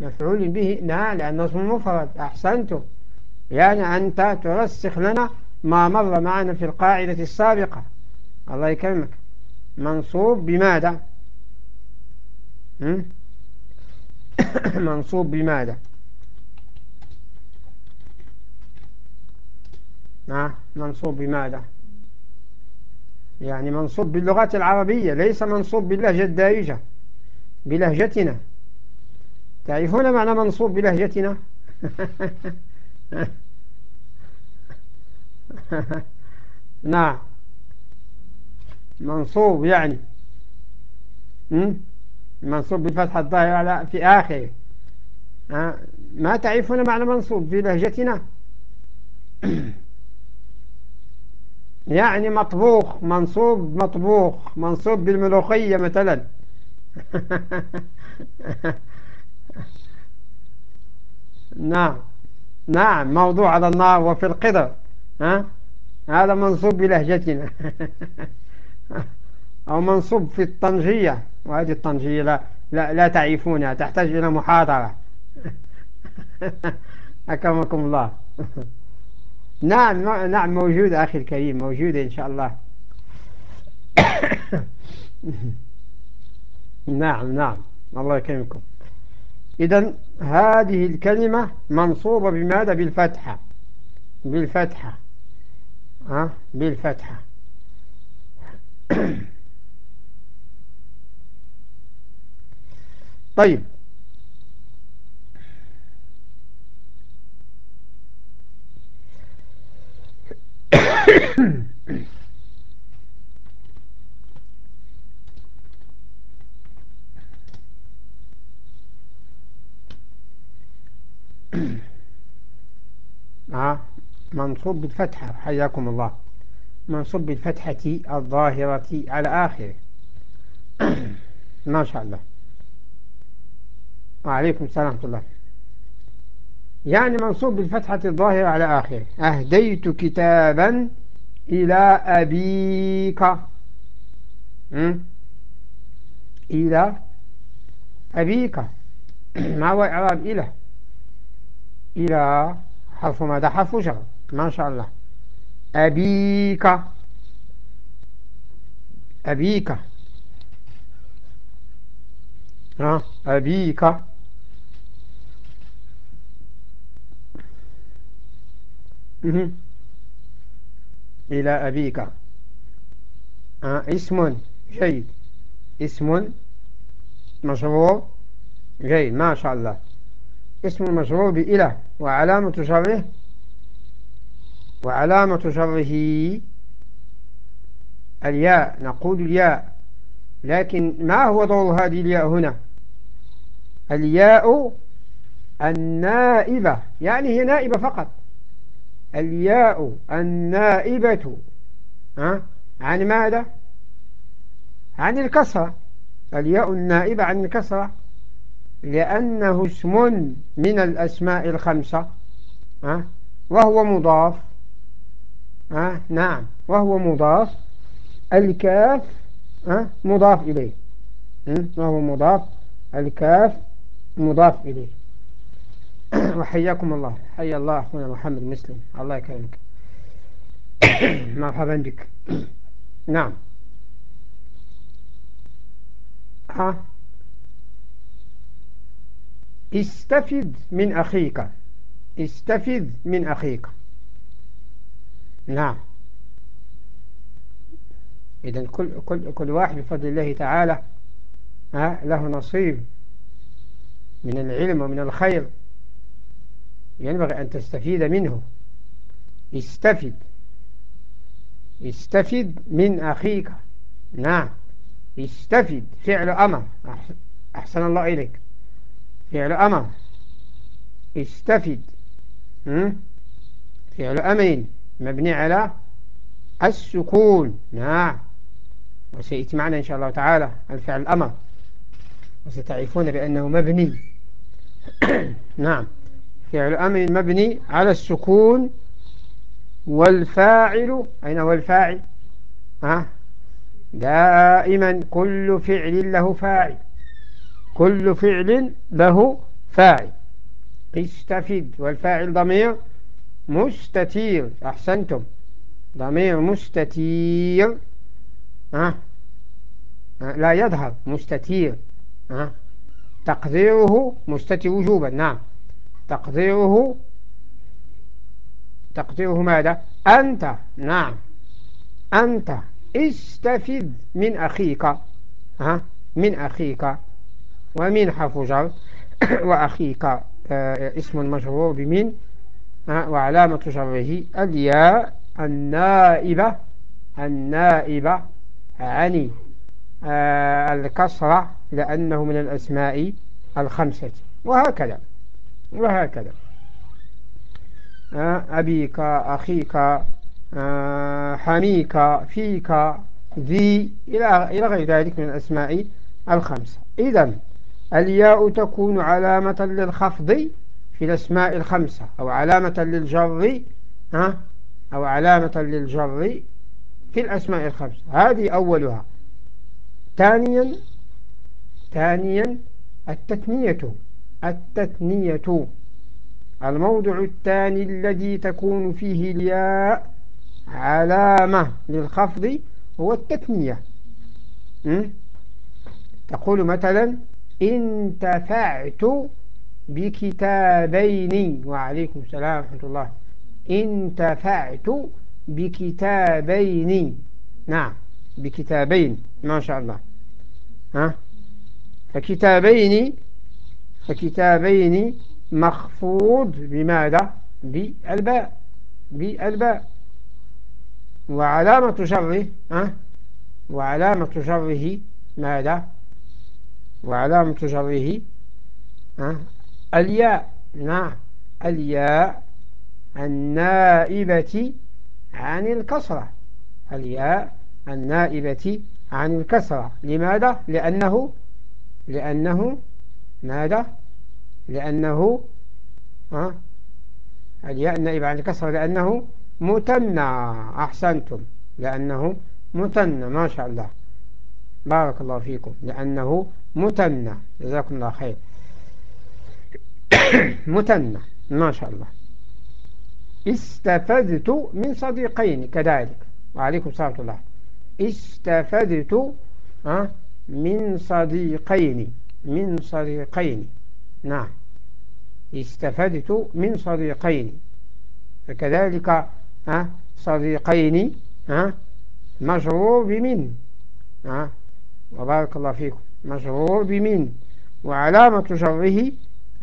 مفعول به نعم لأنه اسم مفرد. أحسنتم. يعني أنت ترسخ لنا ما مر معنا في القاعدة السابقة. الله يكرمك. منصوب بماذا؟ منصوب بماذا؟ منصوب بماذا؟ يعني منصوب باللغة العربية ليس منصوب باللهجة الدارجة بلهجتنا. تعرفون معنى منصوب بلهجتنا؟ نعم. منصوب يعني منصوب بفتح الظاهر في آخره. ما تعرفون معنى منصوب بلهجتنا؟ يعني مطبوخ منصوب مطبوخ منصوب بالملوخية مثلا. نعم نعم موضوع على النار وفي القدر. ها؟ هذا منصوب بلهجتنا. أو منصوب في الطنجية. وهذه الطنجية لا, لا, لا تعرفونها تحتاج إلى محاضرة. أكرمكم الله. نعم نعم موجودة أخي الكريم موجودة إن شاء الله. نعم نعم الله يكرمكم. إذا هذه الكلمة منصوبة بماذا؟ بالفتحة. بالفتحة. ها؟ بالفتحة. طيب. آه، منصوب بالفتحة حياكم الله. منصوب بالفتحة الظاهرة على آخره. ما شاء الله. وعليكم السلام الله. يعني منصوب بالفتحة الظاهرة على آخره. أهديت كتابا إلى أبيك. إلى أبيك. ما هو إعراب إلى؟ إلى حرف ماذا؟ حرف جر. ما شاء الله. أبيك. أبيك. ها؟ أبيك. إلى أبيك. آه اسم جيد. اسم مشروع جيد. ما شاء الله. اسم مشروع بإله. وعلامة شره وعلامة شره الياء. نقول الياء. لكن ما هو دور هذه الياء هنا؟ الياء النائبة. يعني هي نائبة فقط. الياء النائبة؟ عن ماذا؟ عن الكسرة. الياء النائبة عن الكسرة. لأنه اسم من الأسماء الخمسة؟ وهو مضاف؟ نعم. وهو مضاف. الكاف؟ مضاف إليه. وهو مضاف. الكاف مضاف إليه. وحياكم الله. حيا الله أخونا محمد مسلم. الله يكرمك. مرحبا بك. نعم. ها؟ استفد من أخيك. استفد من أخيك. نعم. إذا كل, كل, كل واحد بفضل الله تعالى ها له نصيب من العلم ومن الخير. ينبغي أن تستفيد منه. استفد. استفد من أخيك. نعم. استفد. فعل أمر. أحسن الله إليك. فعل أمر. استفد. فعل أمين مبني على السكون. نعم. وسيأتي معنا إن شاء الله تعالى الفعل الأمر. وستعرفون بأنه مبني. نعم. فعل أمر مبني على السكون والفاعل. أين هو الفاعل؟ ها؟ دائما كل فعل له فاعل. كل فعل له فاعل. استفد والفاعل ضمير مستتير. أحسنتم. ضمير مستتير. ها؟ لا يظهر. مستتير. ها؟ تقديره مستتر وجوبا. نعم. تقديره تقديره ماذا؟ أنت نعم. أنت استفد من أخيك ها؟ من أخيك ومن حرف جر وأخيك آه اسم مجرور بمن وعلامة جره الياء النائبة النائبة عن آه الكسرة لأنه من الأسماء الخمسة. وهكذا. وهكذا. آه أبيك أخيك آه حميك فيك ذي إلى غير ذلك من الأسماء الخمسة إذا الياء تكون علامة للخفض في الأسماء الخمسة أو علامة للجر ها أو علامة للجر في الأسماء الخمسة هذه أولها. ثانيا ثانيا التثنية. التثنية. الموضع الثاني الذي تكون فيه الياء علامة للخفض هو التثنية. تقول مثلا انتفعت بكتابين وعليكم السلام ورحمة الله. انتفعت بكتابين. نعم بكتابين ما شاء الله. ها؟ فكتابين فكتابين مخفوض بماذا؟ بالباء. بالباء. وعلامة شره ها؟ وعلامة شره ماذا؟ وعلامة جره الياء. نعم. الياء النائبة عن الكسرة. الياء النائبة عن الكسرة. لماذا؟ لأنه لأنه ماذا؟ لأنه ها؟ الياء النائبة عن الكسرة لأنه مثنى أحسنتم. لأنه مثنى ما شاء الله. بارك الله فيكم. لأنه مثنى جزاكم الله خير. مثنى ما شاء الله. استفدت من صديقين. كذلك. وعليكم السلام الله. استفدت من صديقين. من صديقين. نعم. استفدت من صديقين. فكذلك صديقين مجرور بمن؟ وبارك الله فيكم. مجرور بمن؟ وعلامة جره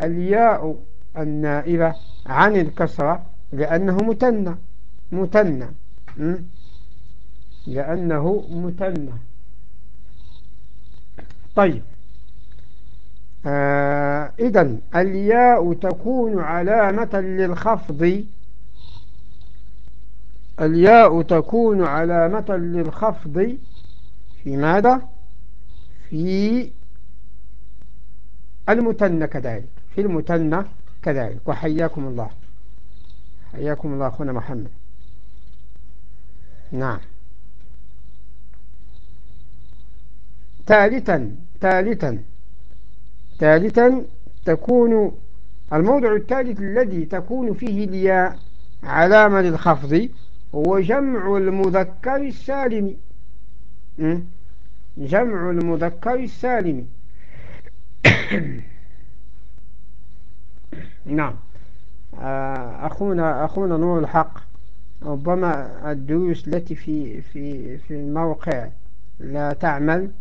الياء النائبة عن الكسرة لأنه متنى متنى لأنه مثنى طيب. آه إذا الياء تكون علامة للخفض. الياء تكون علامة للخفض في ماذا؟ في المثنى كذلك في المثنى كذلك. وحياكم الله. حياكم الله أخونا محمد. نعم. ثالثا ثالثا. ثالثا تكون الموضع الثالث الذي تكون فيه الياء علامة للخفض هو جمع المذكر السالم. جمع المذكر السالم. نعم. آه، أخونا أخونا نور الحق ربما الدروس التي في في في الموقع لا تعمل.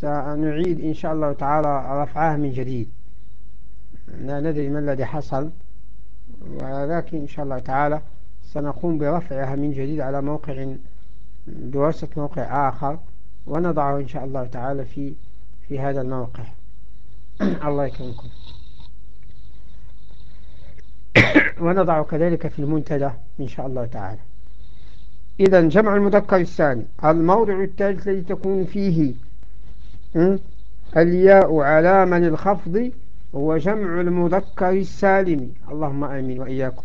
سنعيد إن شاء الله تعالى رفعها من جديد. لا ندري ما الذي حصل ولكن إن شاء الله تعالى سنقوم برفعها من جديد على موقع دراسة موقع آخر ونضعه إن شاء الله تعالى في في هذا الموقع. الله يكرمكم. ونضع كذلك في المنتدى إن شاء الله تعالى. إذا جمع المذكر الثاني الموضع الثالث الذي تكون فيه الياء علامة للخفض هو جمع المذكر السالم. اللهم آمين وإياكم.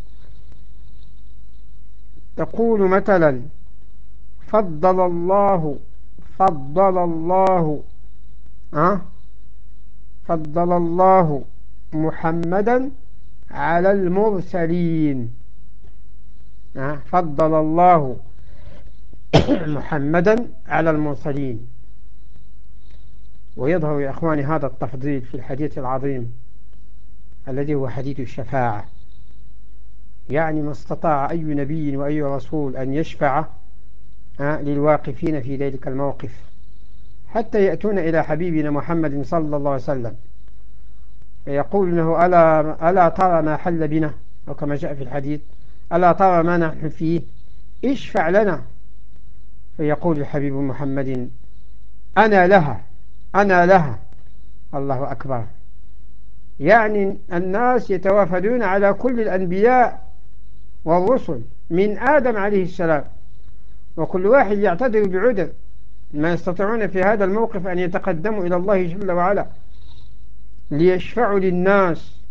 تقول مثلا فضل الله فضل الله. أه؟ فضل الله محمدا على المرسلين. أه؟ فضل الله محمدا على المرسلين. ويظهر يا أخواني هذا التفضيل في الحديث العظيم الذي هو حديث الشفاعة. يعني ما استطاع أي نبي وأي رسول أن يشفع للواقفين في ذلك الموقف حتى يأتون إلى حبيبنا محمد صلى الله عليه وسلم. فيقول له ألا, ألا ترى ما حل بنا؟ أو كما جاء في الحديث ألا ترى ما نحن فيه؟ اشفع لنا. فيقول الحبيب محمد أنا لها. أنا لها. الله أكبر. يعني الناس يتوافدون على كل الأنبياء والرسل من آدم عليه السلام. وكل واحد يعتذر بعذر. ما يستطيعون في هذا الموقف أن يتقدموا إلى الله جل وعلا. ليشفعوا للناس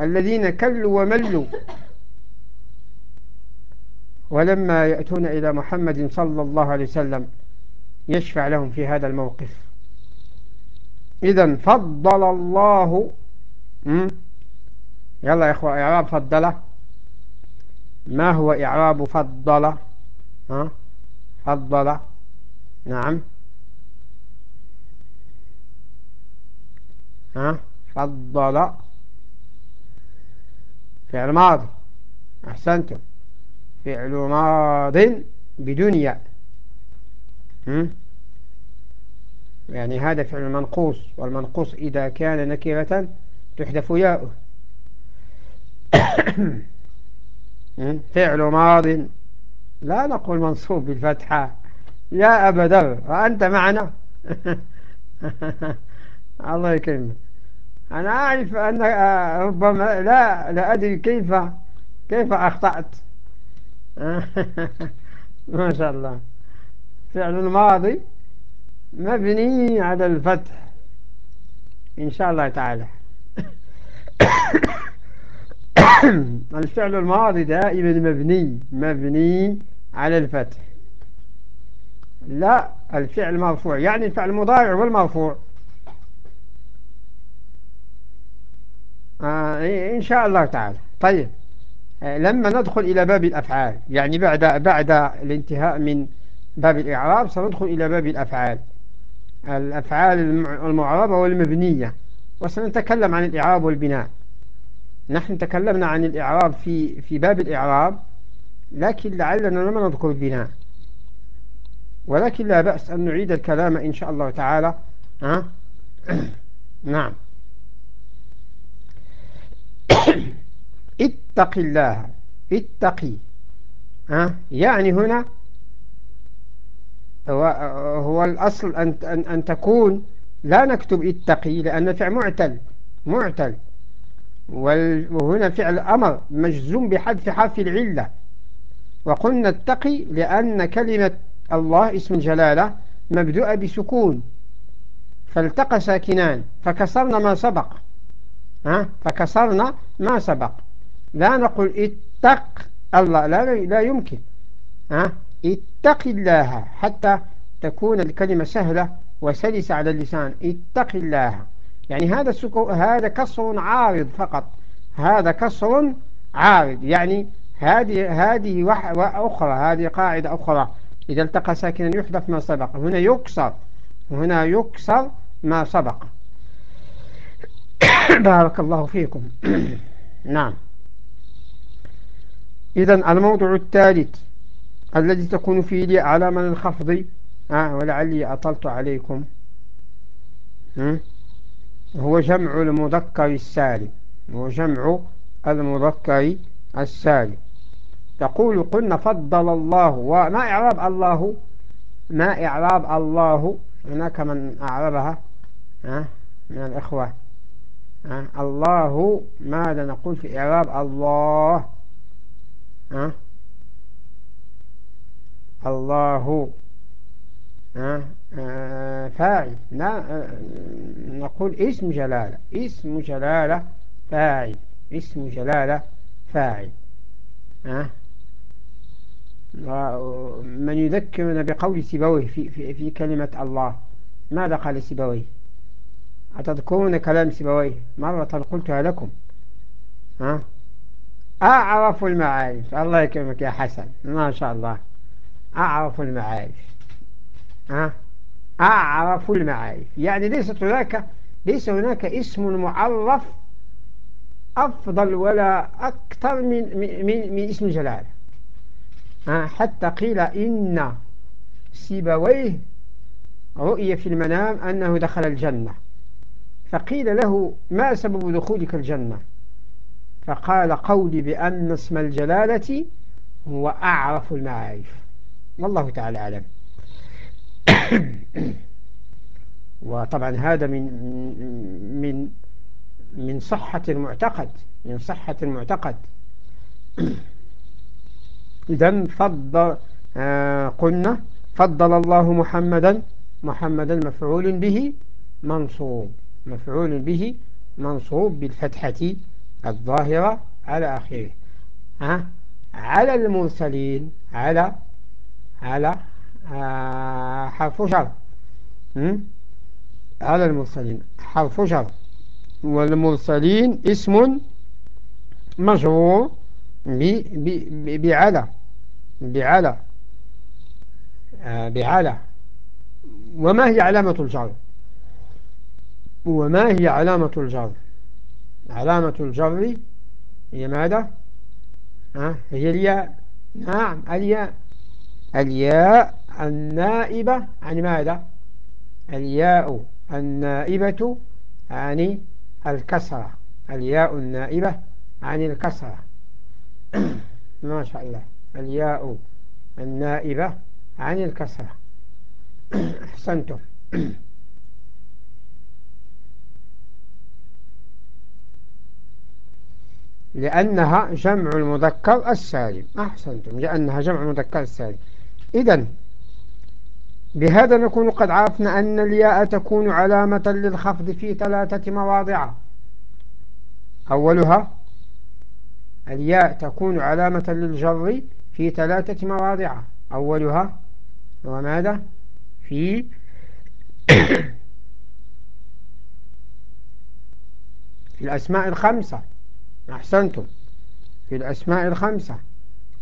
الذين كلوا وملوا. ولما يأتون إلى محمد صلى الله عليه وسلم يشفع لهم في هذا الموقف. إذا فضل الله يلا يا إخوة إعراب فضل ما هو إعراب فضل ها؟ فضل نعم. ها؟ فضل. فعل ماضي. أحسنتم. فعل ماض بدون ياء يعني هذا فعل منقوص والمنقوص إذا كان نكرة تحذف ياؤه. فعل ماض لا نقول منصوب بالفتحة. يا أبا وأنت معنا. الله يكرمك. أنا أعرف أن ربما لا لا أدري كيف كيف أخطأت. ما شاء الله. فعل الماضي مبني على الفتح. إن شاء الله تعالى. الفعل الماضي دائما مبني مبني على الفتح. لا الفعل مرفوع. يعني الفعل المضارع والمرفوع. آه إن شاء الله تعالى. طيب. آه لما ندخل إلى باب الأفعال يعني بعد بعد الانتهاء من باب الإعراب سندخل إلى باب الأفعال. الأفعال المعربة والمبنية. وسنتكلم عن الإعراب والبناء. نحن تكلمنا عن الإعراب في في باب الإعراب لكن لعلنا لم نذكر البناء. ولكن لا بأس أن نعيد الكلام إن شاء الله تعالى. ها؟ نعم. اتق الله. اتقي. ها؟ يعني هنا هو, الأصل أن, أن, أن تكون لا نكتب اتقي لأن الفعل معتل معتل. وهنا فعل أمر مجزوم بحذف حرف العلة. وقلنا اتقي لأن كلمة الله اسم الجلالة مبدوءة بسكون. فالتقى ساكنان فكسرنا ما سبق. ها؟ فكسرنا ما سبق. لا نقول اتق الله لا لا يمكن. ها؟ اتق الله حتى تكون الكلمة سهلة وسلسة على اللسان. اتق الله. يعني هذا السكو هذا كسر عارض فقط. هذا كسر عارض. يعني هذه هذه أخرى هذه قاعدة أخرى. إذا التقى ساكنا يحذف ما سبق. هنا يكسر. هنا يكسر ما سبق. بارك الله فيكم. نعم. إذا الموضوع الثالث. الذي تكون فيه لي علامة الخفض آه ولعلي أطلت عليكم. هو جمع المذكر السالم. هو جمع المذكر السالم. تقول قلنا فضل الله. وما إعراب الله؟ ما إعراب الله؟ هناك من أعربها. ها من الإخوة. ها الله ماذا نقول في إعراب الله؟ ها الله. آه، فاعل. لا نقول اسم جلالة. اسم جلالة فاعل. اسم جلالة فاعل. ها؟ من يذكرنا بقول سيبويه في, في, في كلمة الله. ماذا قال سيبويه؟ أتذكرون كلام سيبويه؟ مرة قلتها لكم. أعرف المعارف الله يكرمك يا حسن. ما شاء الله. أعرف المعارف ها؟ أعرف المعارف يعني ليست هناك ليس هناك اسم معرف أفضل ولا أكثر من, من, من اسم جلالة. حتى قيل إن سيبويه رؤي في المنام أنه دخل الجنة. فقيل له ما سبب دخولك الجنة؟ فقال قولي بأن اسم الجلالة هو أعرف المعارف والله تعالى أعلم. وطبعا هذا من من من صحة المعتقد من صحة المعتقد. إذا فضل آه قلنا فضل الله محمدا محمدا مفعول به منصوب مفعول به منصوب بالفتحة الظاهرة على آخره. ها؟ على المرسلين على على آه حرف جر. على المرسلين. حرف جر. والمرسلين اسم مجرور بعلى. بعلى. آه، بعلى. وما هي علامة الجر؟ وما هي علامة الجر؟ علامة الجر هي ماذا؟ ها هي الياء. نعم الياء. الياء النائبة عن ماذا؟ الياء النائبة عن الكسرة. الياء النائبة عن الكسرة. ما شاء الله. الياء النائبة عن الكسرة. أحسنتم. لأنها جمع المذكر السالم. أحسنتم. لأنها جمع المذكر السالم. إذا بهذا نكون قد عرفنا أن الياء تكون علامة للخفض في ثلاثة مواضع. أولها الياء تكون علامة للجر في ثلاثة مواضع. أولها وماذا؟ في في الأسماء الخمسة. أحسنتم. في الأسماء الخمسة.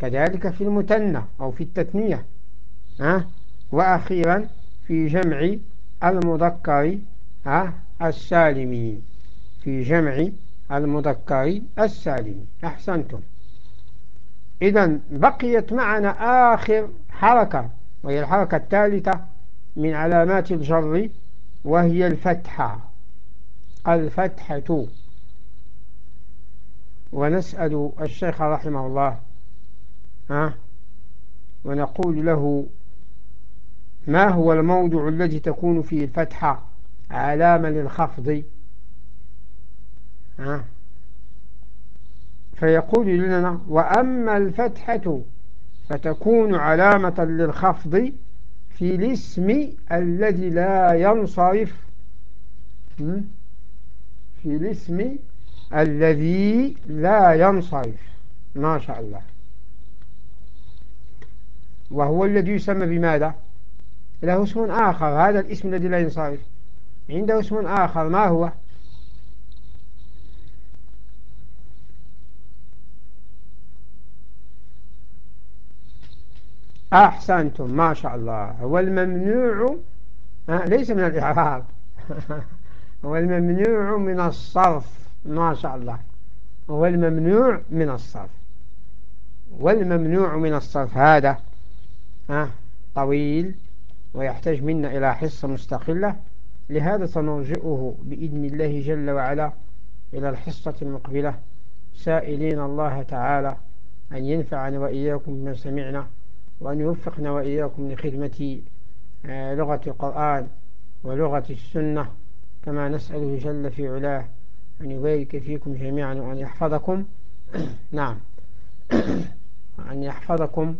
كذلك في المتنة أو في التثنية. ها؟ وأخيرا في جمع المذكر السالم. في جمع المذكر السالم. أحسنتم. إذا بقيت معنا آخر حركة وهي الحركة الثالثة من علامات الجر وهي الفتحة. الفتحة. ونسأل الشيخ رحمه الله ها؟ ونقول له ما هو الموضع الذي تكون فيه الفتحة علامة للخفض؟ فيقول لنا وأما الفتحة فتكون علامة للخفض في الاسم الذي لا ينصرف في الاسم الذي لا ينصرف. ما شاء الله. وهو الذي يسمى بماذا؟ له اسم آخر. هذا الاسم الذي لا ينصرف عنده اسم آخر. ما هو؟ أحسنتم. ما شاء الله. هو الممنوع ليس من الإعراب. هو الممنوع من الصرف. ما شاء الله. هو الممنوع من الصرف. والممنوع من الصرف. هذا طويل. ويحتاج منا إلى حصة مستقلة. لهذا سنرجئه بإذن الله جل وعلا إلى الحصة المقبلة. سائلين الله تعالى أن ينفعنا وإياكم بما سمعنا وأن يوفقنا وإياكم لخدمة آه، لغة القرآن ولغة السنة. كما نسأله جل في علاه أن يبارك فيكم جميعا وأن يحفظكم. نعم. وأن يحفظكم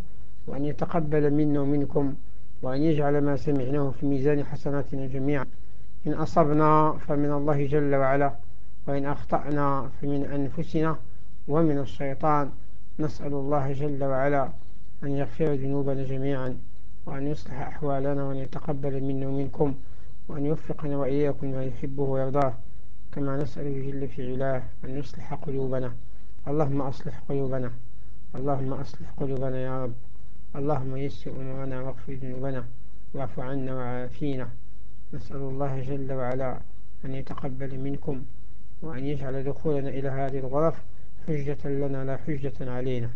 وأن يتقبل منا ومنكم. وأن يجعل ما سمعناه في ميزان حسناتنا جميعا. إن أصبنا فمن الله جل وعلا وإن أخطأنا فمن أنفسنا ومن الشيطان. نسأل الله جل وعلا أن يغفر ذنوبنا جميعا وأن يصلح أحوالنا وأن يتقبل منا ومنكم وأن يوفقنا وإياكم ما يحبه ويرضاه. كما نسأله جل في علاه أن يصلح قلوبنا. اللهم أصلح قلوبنا. اللهم أصلح قلوبنا يا رب. اللهم يسر أمورنا واغفر ذنوبنا واعف عنا وعافينا. نسأل الله جل وعلا أن يتقبل منكم وأن يجعل دخولنا إلى هذه الغرف حجة لنا لا حجة علينا.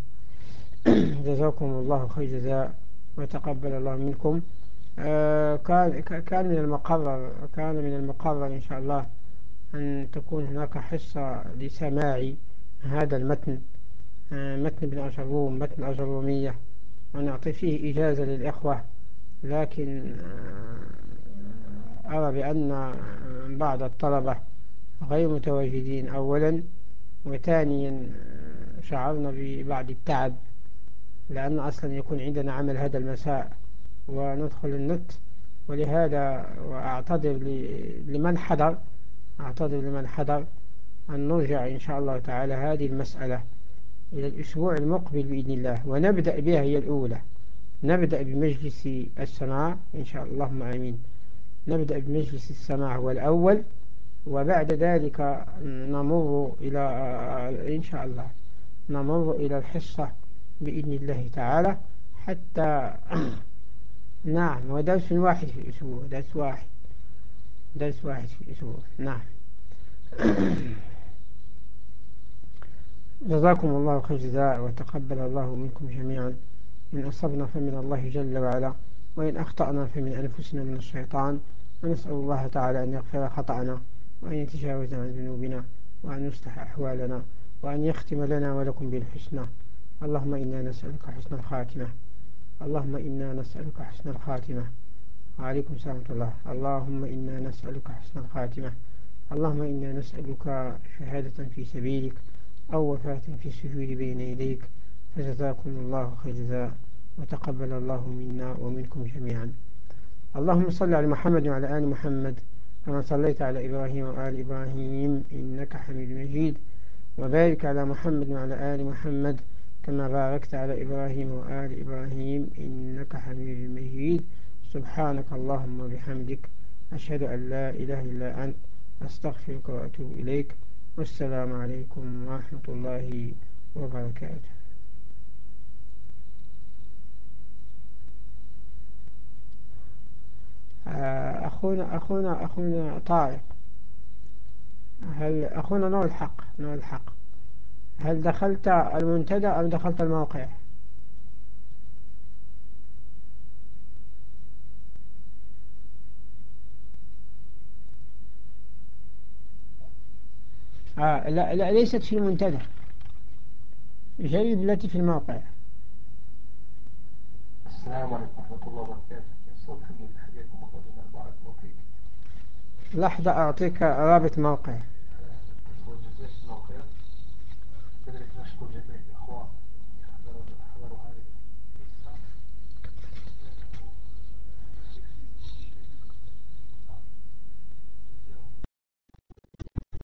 جزاكم الله خير جزاء وتقبل الله منكم. آه كان كان من المقرر كان من المقرر إن شاء الله أن تكون هناك حصة لسماع هذا المتن. آه متن ابن أجروم متن أجرومية. ونعطي فيه إجازة للإخوة لكن آه أرى بأن بعض الطلبة غير متواجدين أولا وثانيا آه، شعرنا ببعض التعب لأن أصلا يكون عندنا عمل هذا المساء وندخل النت. ولهذا وأعتذر لمن حضر أعتذر لمن حضر أن نرجع إن شاء الله تعالى هذه المسألة. إلى الأسبوع المقبل بإذن الله ونبدأ بها هي الأولى. نبدأ بمجلس السماع إن شاء الله آمين. نبدأ بمجلس السماع هو الأول وبعد ذلك نمر إلى إن شاء الله نمر إلى الحصة بإذن الله تعالى حتى نعم ودرس واحد في الأسبوع درس واحد درس واحد في الأسبوع نعم. جزاكم الله خير جزاء وتقبل الله منكم جميعا. إن أصبنا فمن الله جل وعلا وإن أخطأنا فمن أنفسنا من الشيطان. ونسأل الله تعالى أن يغفر خطأنا وأن يتجاوز عن ذنوبنا وأن يصلح أحوالنا وأن يختم لنا ولكم بالحسنى. اللهم إنا نسألك حسن الخاتمة. اللهم إنا نسألك حسن الخاتمة. وعليكم السلام ورحمة الله. اللهم إنا نسألك حسن الخاتمة. اللهم إنا نسألك شهادة في سبيلك. أو وفاة في السجود بين يديك فجزاكم الله خير جزاء وتقبل الله منا ومنكم جميعا. اللهم صل على محمد وعلى آل محمد كما صليت على إبراهيم وآل إبراهيم إنك حميد مجيد. وبارك على محمد وعلى آل محمد كما باركت على إبراهيم وآل إبراهيم إنك حميد مجيد. سبحانك اللهم وبحمدك أشهد أن لا إله إلا أنت أستغفرك وأتوب إليك. والسلام عليكم ورحمة الله وبركاته. آه، أخونا أخونا أخونا طارق. هل أخونا نور الحق نور الحق. هل دخلت المنتدى أم دخلت الموقع؟ آه لا, لا ليست في المنتدى. جريد التي في الموقع. السلام عليكم ورحمة الله وبركاته. لحظة أعطيك رابط موقع.